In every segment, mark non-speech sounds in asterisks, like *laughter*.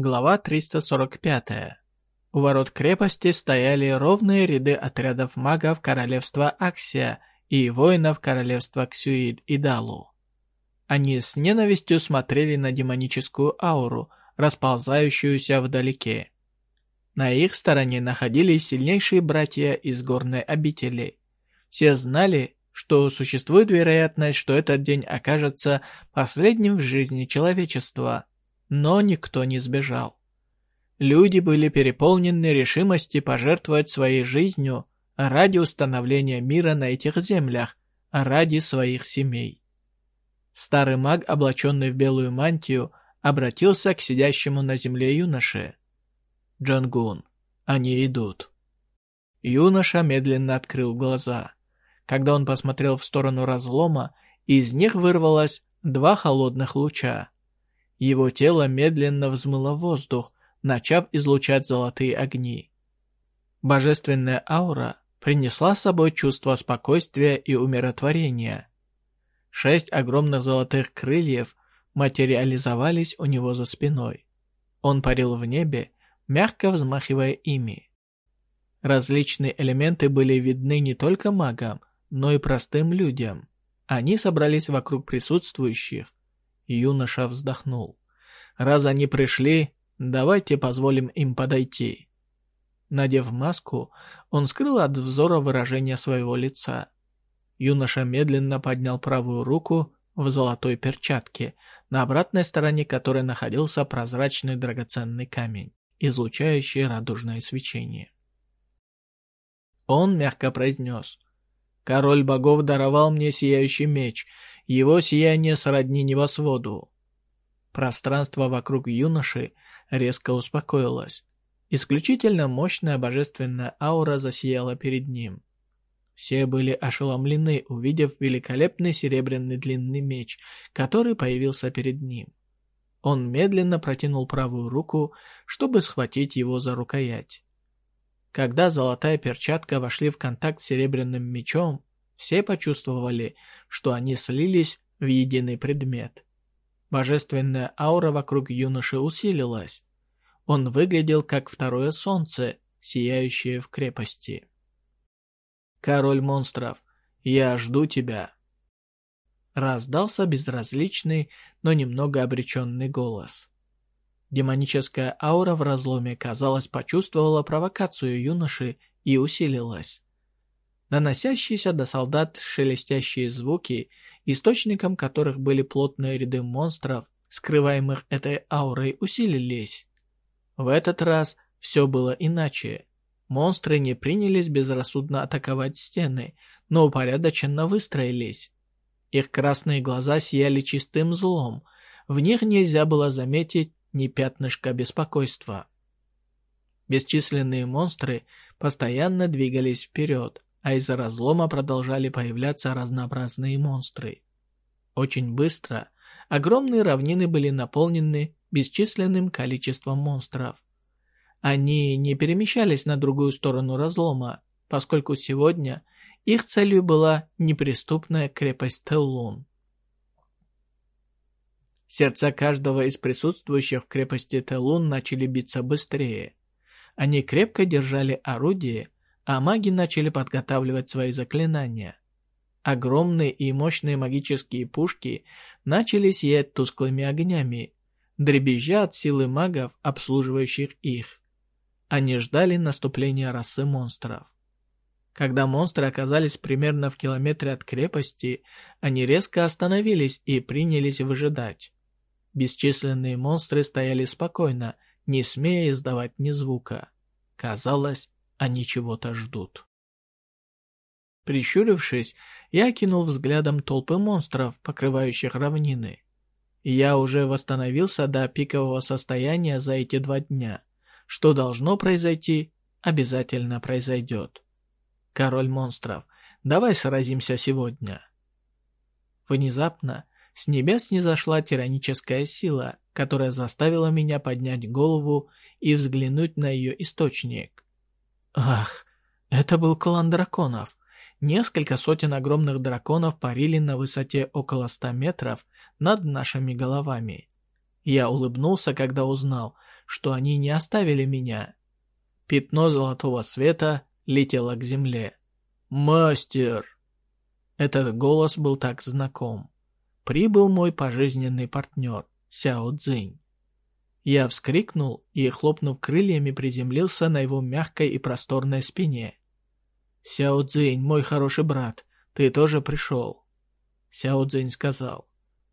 Глава 345. У ворот крепости стояли ровные ряды отрядов магов королевства Аксия и воинов королевства Ксюид и Далу. Они с ненавистью смотрели на демоническую ауру, расползающуюся вдалеке. На их стороне находились сильнейшие братья из горной обители. Все знали, что существует вероятность, что этот день окажется последним в жизни человечества, но никто не сбежал. Люди были переполнены решимости пожертвовать своей жизнью ради установления мира на этих землях, ради своих семей. Старый маг, облаченный в белую мантию, обратился к сидящему на земле юноше. «Джангун, они идут». Юноша медленно открыл глаза. Когда он посмотрел в сторону разлома, из них вырвалось два холодных луча. Его тело медленно взмыло воздух, начав излучать золотые огни. Божественная аура принесла с собой чувство спокойствия и умиротворения. Шесть огромных золотых крыльев материализовались у него за спиной. Он парил в небе, мягко взмахивая ими. Различные элементы были видны не только магам, но и простым людям. Они собрались вокруг присутствующих. Юноша вздохнул. Раз они пришли, давайте позволим им подойти. Надев маску, он скрыл от взора выражение своего лица. Юноша медленно поднял правую руку в золотой перчатке, на обратной стороне которой находился прозрачный драгоценный камень, излучающий радужное свечение. Он мягко произнес «Король богов даровал мне сияющий меч, его сияние сродни небосводу». Пространство вокруг юноши резко успокоилось. Исключительно мощная божественная аура засияла перед ним. Все были ошеломлены, увидев великолепный серебряный длинный меч, который появился перед ним. Он медленно протянул правую руку, чтобы схватить его за рукоять. Когда золотая перчатка вошли в контакт с серебряным мечом, все почувствовали, что они слились в единый предмет. Божественная аура вокруг юноши усилилась. Он выглядел как второе солнце, сияющее в крепости. «Король монстров, я жду тебя!» Раздался безразличный, но немного обреченный голос. Демоническая аура в разломе, казалось, почувствовала провокацию юноши и усилилась. Доносящиеся до солдат шелестящие звуки, источником которых были плотные ряды монстров, скрываемых этой аурой, усилились. В этот раз все было иначе. Монстры не принялись безрассудно атаковать стены, но упорядоченно выстроились. Их красные глаза сияли чистым злом, в них нельзя было заметить ни пятнышка беспокойства. Бесчисленные монстры постоянно двигались вперед, а из-за разлома продолжали появляться разнообразные монстры. Очень быстро огромные равнины были наполнены бесчисленным количеством монстров. Они не перемещались на другую сторону разлома, поскольку сегодня их целью была неприступная крепость Теллун. Сердца каждого из присутствующих в крепости Телун начали биться быстрее. Они крепко держали орудие, а маги начали подготавливать свои заклинания. Огромные и мощные магические пушки начали сиять тусклыми огнями, дребезжа от силы магов, обслуживающих их. Они ждали наступления расы монстров. Когда монстры оказались примерно в километре от крепости, они резко остановились и принялись выжидать. Бесчисленные монстры стояли спокойно, не смея издавать ни звука. Казалось, они чего-то ждут. Прищурившись, я кинул взглядом толпы монстров, покрывающих равнины. Я уже восстановился до пикового состояния за эти два дня. Что должно произойти, обязательно произойдет. Король монстров, давай сразимся сегодня. Внезапно с небес снизошла тираническая сила, которая заставила меня поднять голову и взглянуть на ее источник. Ах, это был клан драконов. Несколько сотен огромных драконов парили на высоте около ста метров над нашими головами. Я улыбнулся, когда узнал, что они не оставили меня. Пятно золотого света летело к земле. «Мастер!» Этот голос был так знаком. Прибыл мой пожизненный партнер, Сяо Цзинь. Я вскрикнул и, хлопнув крыльями, приземлился на его мягкой и просторной спине. «Сяо Цзинь, мой хороший брат, ты тоже пришел?» Сяо Цзинь сказал.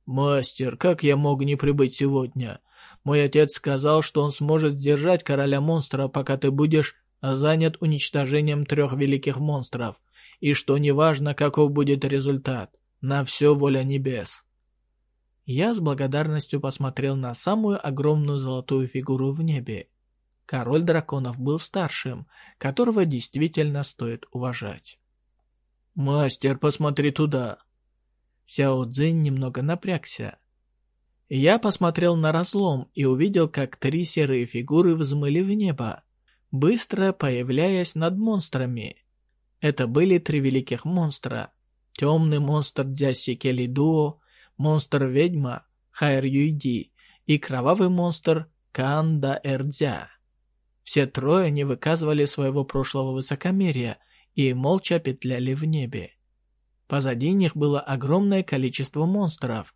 «Мастер, как я мог не прибыть сегодня? Мой отец сказал, что он сможет сдержать короля монстра, пока ты будешь занят уничтожением трех великих монстров, и что неважно, каков будет результат, на все воля небес». Я с благодарностью посмотрел на самую огромную золотую фигуру в небе. Король драконов был старшим, которого действительно стоит уважать. «Мастер, посмотри туда!» Сяо Цзинь немного напрягся. Я посмотрел на разлом и увидел, как три серые фигуры взмыли в небо, быстро появляясь над монстрами. Это были три великих монстра. Темный монстр Дзяси Келли Дуо, монстр-ведьма Хайр Юйди и кровавый монстр Канда Эрдзя. Все трое не выказывали своего прошлого высокомерия и молча петляли в небе. Позади них было огромное количество монстров.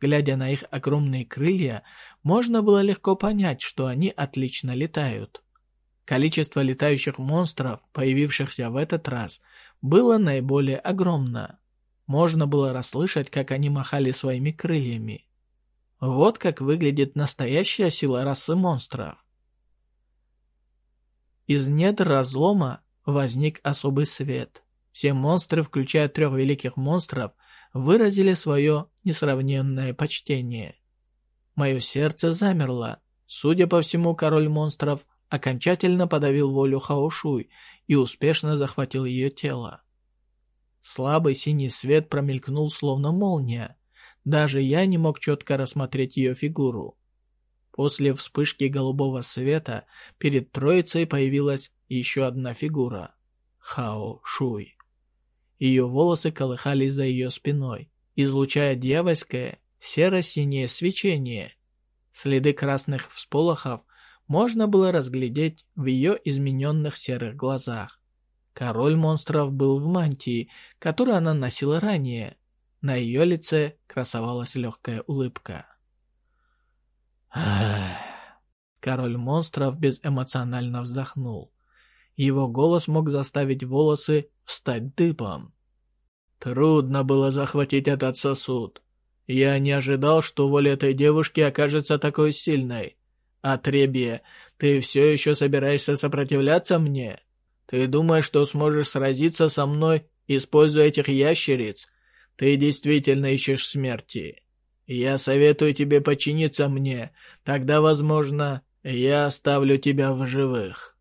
Глядя на их огромные крылья, можно было легко понять, что они отлично летают. Количество летающих монстров, появившихся в этот раз, было наиболее огромно. Можно было расслышать, как они махали своими крыльями. Вот как выглядит настоящая сила расы монстров. Из недр разлома возник особый свет. Все монстры, включая трех великих монстров, выразили свое несравненное почтение. Мое сердце замерло. Судя по всему, король монстров окончательно подавил волю Хаошуй и успешно захватил ее тело. Слабый синий свет промелькнул, словно молния. Даже я не мог четко рассмотреть ее фигуру. После вспышки голубого света перед троицей появилась еще одна фигура — Хао Шуй. Ее волосы колыхались за ее спиной, излучая дьявольское серо-синее свечение. Следы красных всполохов можно было разглядеть в ее измененных серых глазах. Король монстров был в мантии, которую она носила ранее. На ее лице красовалась легкая улыбка. *sighs* Король монстров безэмоционально вздохнул. Его голос мог заставить волосы встать дыбом. Трудно было захватить этот сосуд. Я не ожидал, что воля этой девушки окажется такой сильной. Отребье, ты все еще собираешься сопротивляться мне? Ты думаешь, что сможешь сразиться со мной, используя этих ящериц? Ты действительно ищешь смерти. Я советую тебе подчиниться мне, тогда, возможно, я оставлю тебя в живых».